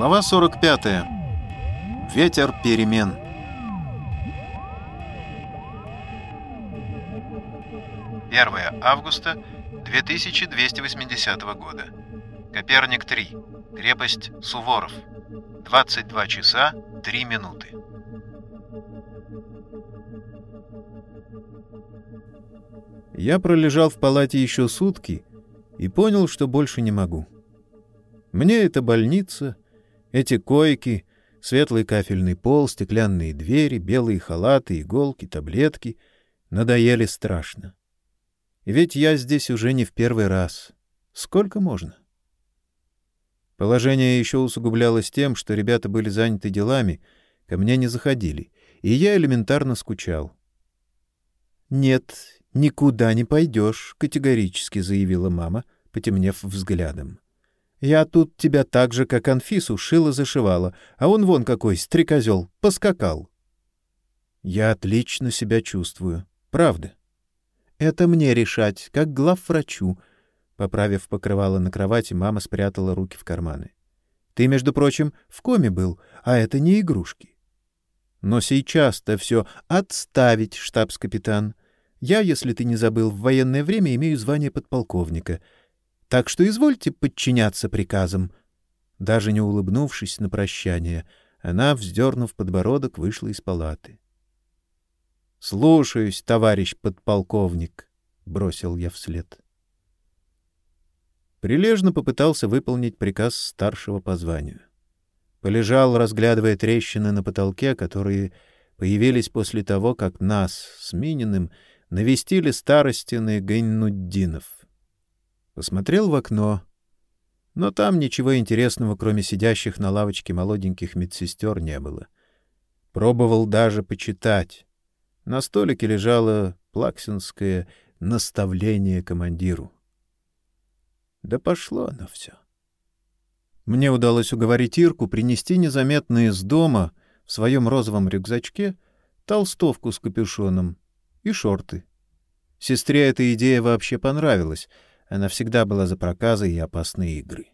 Глава 45. Ветер перемен. Первое августа 2280 года. Коперник 3. Крепость Суворов. 22 часа 3 минуты. Я пролежал в палате еще сутки и понял, что больше не могу. Мне эта больница, эти койки, светлый кафельный пол, стеклянные двери, белые халаты, иголки, таблетки надоели страшно. И ведь я здесь уже не в первый раз. Сколько можно? Положение еще усугублялось тем, что ребята были заняты делами, ко мне не заходили, и я элементарно скучал. «Нет, никуда не пойдешь», — категорически заявила мама, потемнев взглядом. «Я тут тебя так же, как Анфису, шила-зашивала, а он вон какой, стрекозел, поскакал». «Я отлично себя чувствую. Правда». «Это мне решать, как главврачу», — поправив покрывало на кровати, мама спрятала руки в карманы. «Ты, между прочим, в коме был, а это не игрушки». «Но сейчас-то все отставить, штабс-капитан. Я, если ты не забыл, в военное время имею звание подполковника. Так что извольте подчиняться приказам. Даже не улыбнувшись на прощание, она, вздернув подбородок, вышла из палаты. — Слушаюсь, товарищ подполковник, — бросил я вслед. Прилежно попытался выполнить приказ старшего по званию. Полежал, разглядывая трещины на потолке, которые появились после того, как нас с Мининым навестили старостины Гайнуддинов. Посмотрел в окно, но там ничего интересного, кроме сидящих на лавочке молоденьких медсестер, не было. Пробовал даже почитать. На столике лежало плаксинское наставление командиру. Да пошло оно все. Мне удалось уговорить Ирку принести незаметно из дома в своем розовом рюкзачке толстовку с капюшоном и шорты. Сестре эта идея вообще понравилась. Она всегда была за проказы и опасные игры.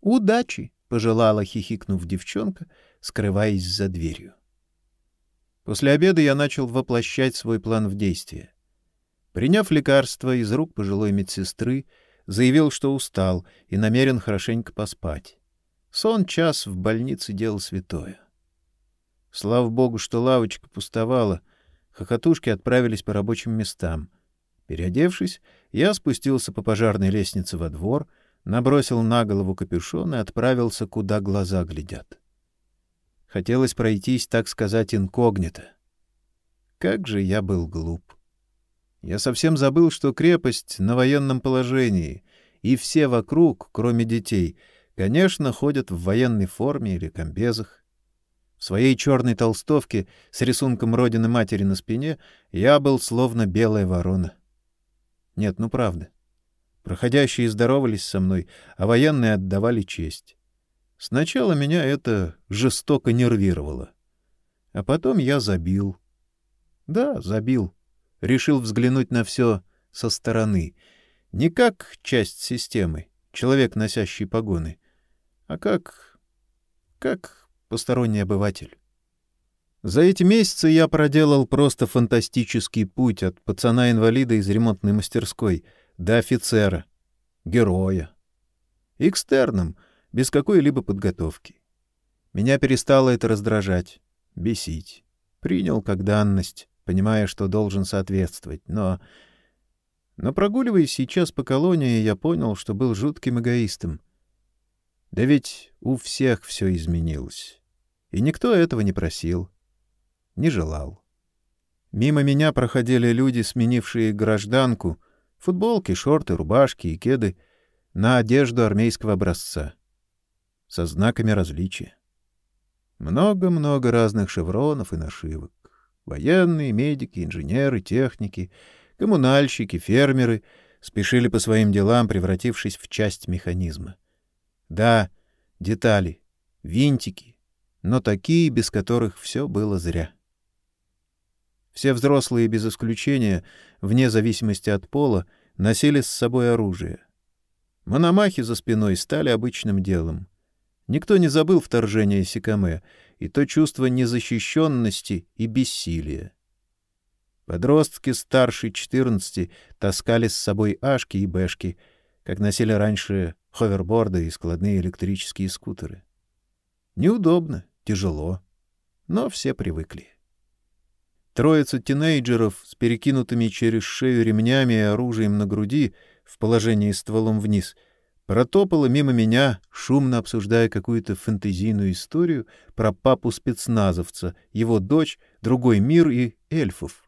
«Удачи!» — пожелала, хихикнув девчонка, скрываясь за дверью. После обеда я начал воплощать свой план в действие. Приняв лекарство из рук пожилой медсестры, заявил, что устал и намерен хорошенько поспать. Сон час в больнице делал святое. Слава богу, что лавочка пустовала — Хохотушки отправились по рабочим местам. Переодевшись, я спустился по пожарной лестнице во двор, набросил на голову капюшон и отправился, куда глаза глядят. Хотелось пройтись, так сказать, инкогнито. Как же я был глуп! Я совсем забыл, что крепость на военном положении, и все вокруг, кроме детей, конечно, ходят в военной форме или комбезах. В своей черной толстовке с рисунком родины матери на спине я был словно белая ворона. Нет, ну правда. Проходящие здоровались со мной, а военные отдавали честь. Сначала меня это жестоко нервировало. А потом я забил. Да, забил. Решил взглянуть на все со стороны. Не как часть системы, человек, носящий погоны, а как... как посторонний обыватель. За эти месяцы я проделал просто фантастический путь от пацана-инвалида из ремонтной мастерской до офицера, героя. Экстерном, без какой-либо подготовки. Меня перестало это раздражать, бесить. Принял как данность, понимая, что должен соответствовать, но... Но прогуливаясь сейчас по колонии, я понял, что был жутким эгоистом. Да ведь у всех все изменилось. И никто этого не просил, не желал. Мимо меня проходили люди, сменившие гражданку, футболки, шорты, рубашки и кеды на одежду армейского образца, со знаками различия. Много-много разных шевронов и нашивок. Военные, медики, инженеры, техники, коммунальщики, фермеры спешили по своим делам, превратившись в часть механизма. Да, детали, винтики, но такие, без которых все было зря. Все взрослые без исключения, вне зависимости от пола, носили с собой оружие. Мономахи за спиной стали обычным делом. Никто не забыл вторжение Сикаме и то чувство незащищенности и бессилия. Подростки старше 14 таскали с собой ашки и бэшки, как носили раньше ховерборды и складные электрические скутеры. Неудобно, тяжело, но все привыкли. Троица тинейджеров с перекинутыми через шею ремнями и оружием на груди в положении стволом вниз протопала мимо меня, шумно обсуждая какую-то фэнтезийную историю про папу спецназовца, его дочь, другой мир и эльфов.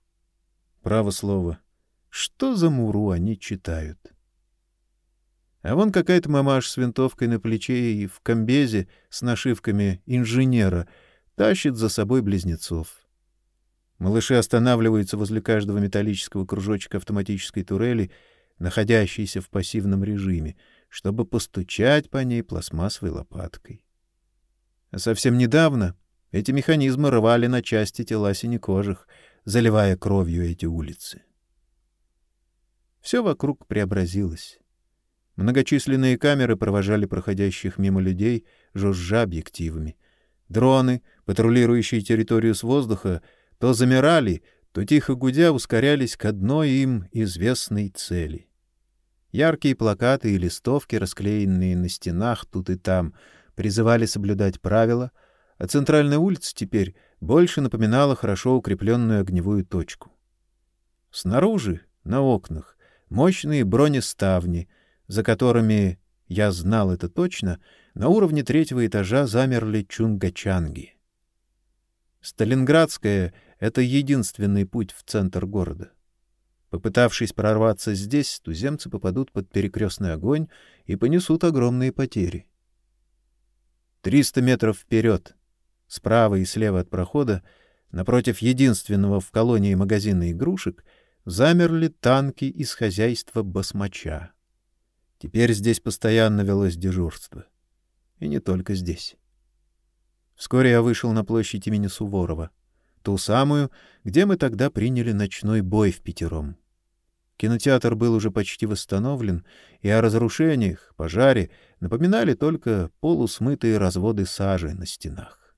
Право слово, что за муру они читают? А вон какая-то мамаш с винтовкой на плече и в комбезе с нашивками инженера тащит за собой близнецов. Малыши останавливаются возле каждого металлического кружочка автоматической турели, находящейся в пассивном режиме, чтобы постучать по ней пластмассовой лопаткой. А совсем недавно эти механизмы рвали на части тела синекожих, заливая кровью эти улицы. Все вокруг преобразилось. Многочисленные камеры провожали проходящих мимо людей, жужжа объективами. Дроны, патрулирующие территорию с воздуха, то замирали, то тихо гудя ускорялись к одной им известной цели. Яркие плакаты и листовки, расклеенные на стенах тут и там, призывали соблюдать правила, а центральная улица теперь больше напоминала хорошо укрепленную огневую точку. Снаружи, на окнах, мощные бронеставни, за которыми, я знал это точно, на уровне третьего этажа замерли чунгачанги. Сталинградская — это единственный путь в центр города. Попытавшись прорваться здесь, туземцы попадут под перекрестный огонь и понесут огромные потери. Триста метров вперед, справа и слева от прохода, напротив единственного в колонии магазина игрушек, замерли танки из хозяйства басмача. Теперь здесь постоянно велось дежурство. И не только здесь. Вскоре я вышел на площадь имени Суворова, ту самую, где мы тогда приняли ночной бой в пятером. Кинотеатр был уже почти восстановлен, и о разрушениях, пожаре напоминали только полусмытые разводы сажи на стенах.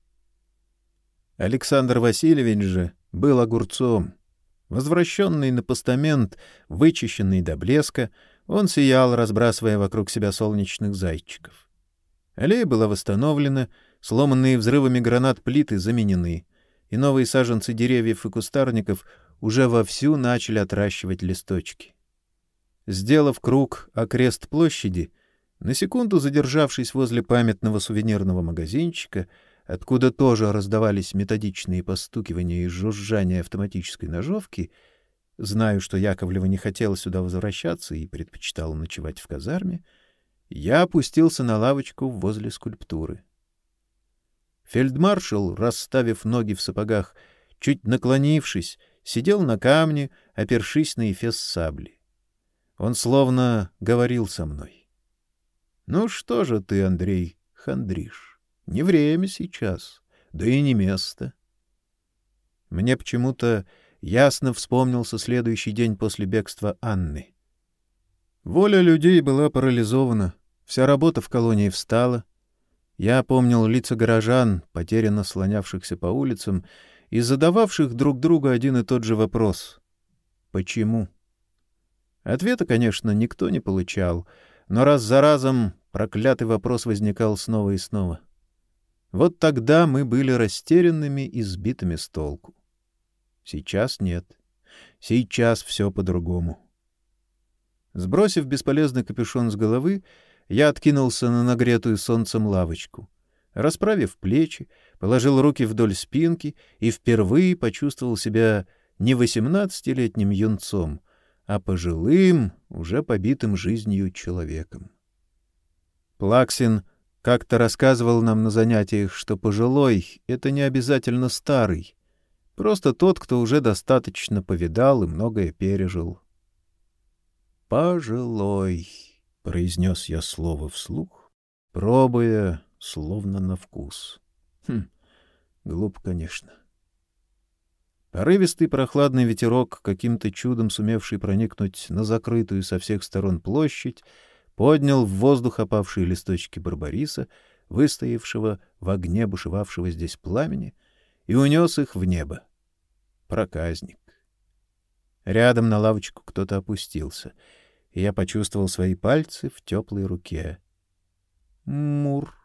Александр Васильевич же был огурцом. Возвращенный на постамент, вычищенный до блеска, он сиял, разбрасывая вокруг себя солнечных зайчиков. Аллея была восстановлена, Сломанные взрывами гранат плиты заменены, и новые саженцы деревьев и кустарников уже вовсю начали отращивать листочки. Сделав круг окрест площади, на секунду задержавшись возле памятного сувенирного магазинчика, откуда тоже раздавались методичные постукивания и жужжание автоматической ножовки, знаю, что Яковлева не хотела сюда возвращаться и предпочитала ночевать в казарме, я опустился на лавочку возле скульптуры. Фельдмаршал, расставив ноги в сапогах, чуть наклонившись, сидел на камне, опершись на эфес сабли. Он словно говорил со мной. — Ну что же ты, Андрей, хандришь? Не время сейчас, да и не место. Мне почему-то ясно вспомнился следующий день после бегства Анны. Воля людей была парализована, вся работа в колонии встала, я помнил лица горожан, потерянно слонявшихся по улицам и задававших друг другу один и тот же вопрос. Почему? Ответа, конечно, никто не получал, но раз за разом проклятый вопрос возникал снова и снова. Вот тогда мы были растерянными и сбитыми с толку. Сейчас нет. Сейчас все по-другому. Сбросив бесполезный капюшон с головы, я откинулся на нагретую солнцем лавочку. Расправив плечи, положил руки вдоль спинки и впервые почувствовал себя не восемнадцатилетним юнцом, а пожилым, уже побитым жизнью человеком. Плаксин как-то рассказывал нам на занятиях, что пожилой — это не обязательно старый, просто тот, кто уже достаточно повидал и многое пережил. Пожилой произнес я слово вслух, пробуя, словно на вкус. Хм, глупо, конечно. Порывистый прохладный ветерок, каким-то чудом сумевший проникнуть на закрытую со всех сторон площадь, поднял в воздух опавшие листочки барбариса, выстоявшего в огне бушевавшего здесь пламени, и унес их в небо. Проказник. Рядом на лавочку кто-то опустился, и я почувствовал свои пальцы в теплой руке. Мур.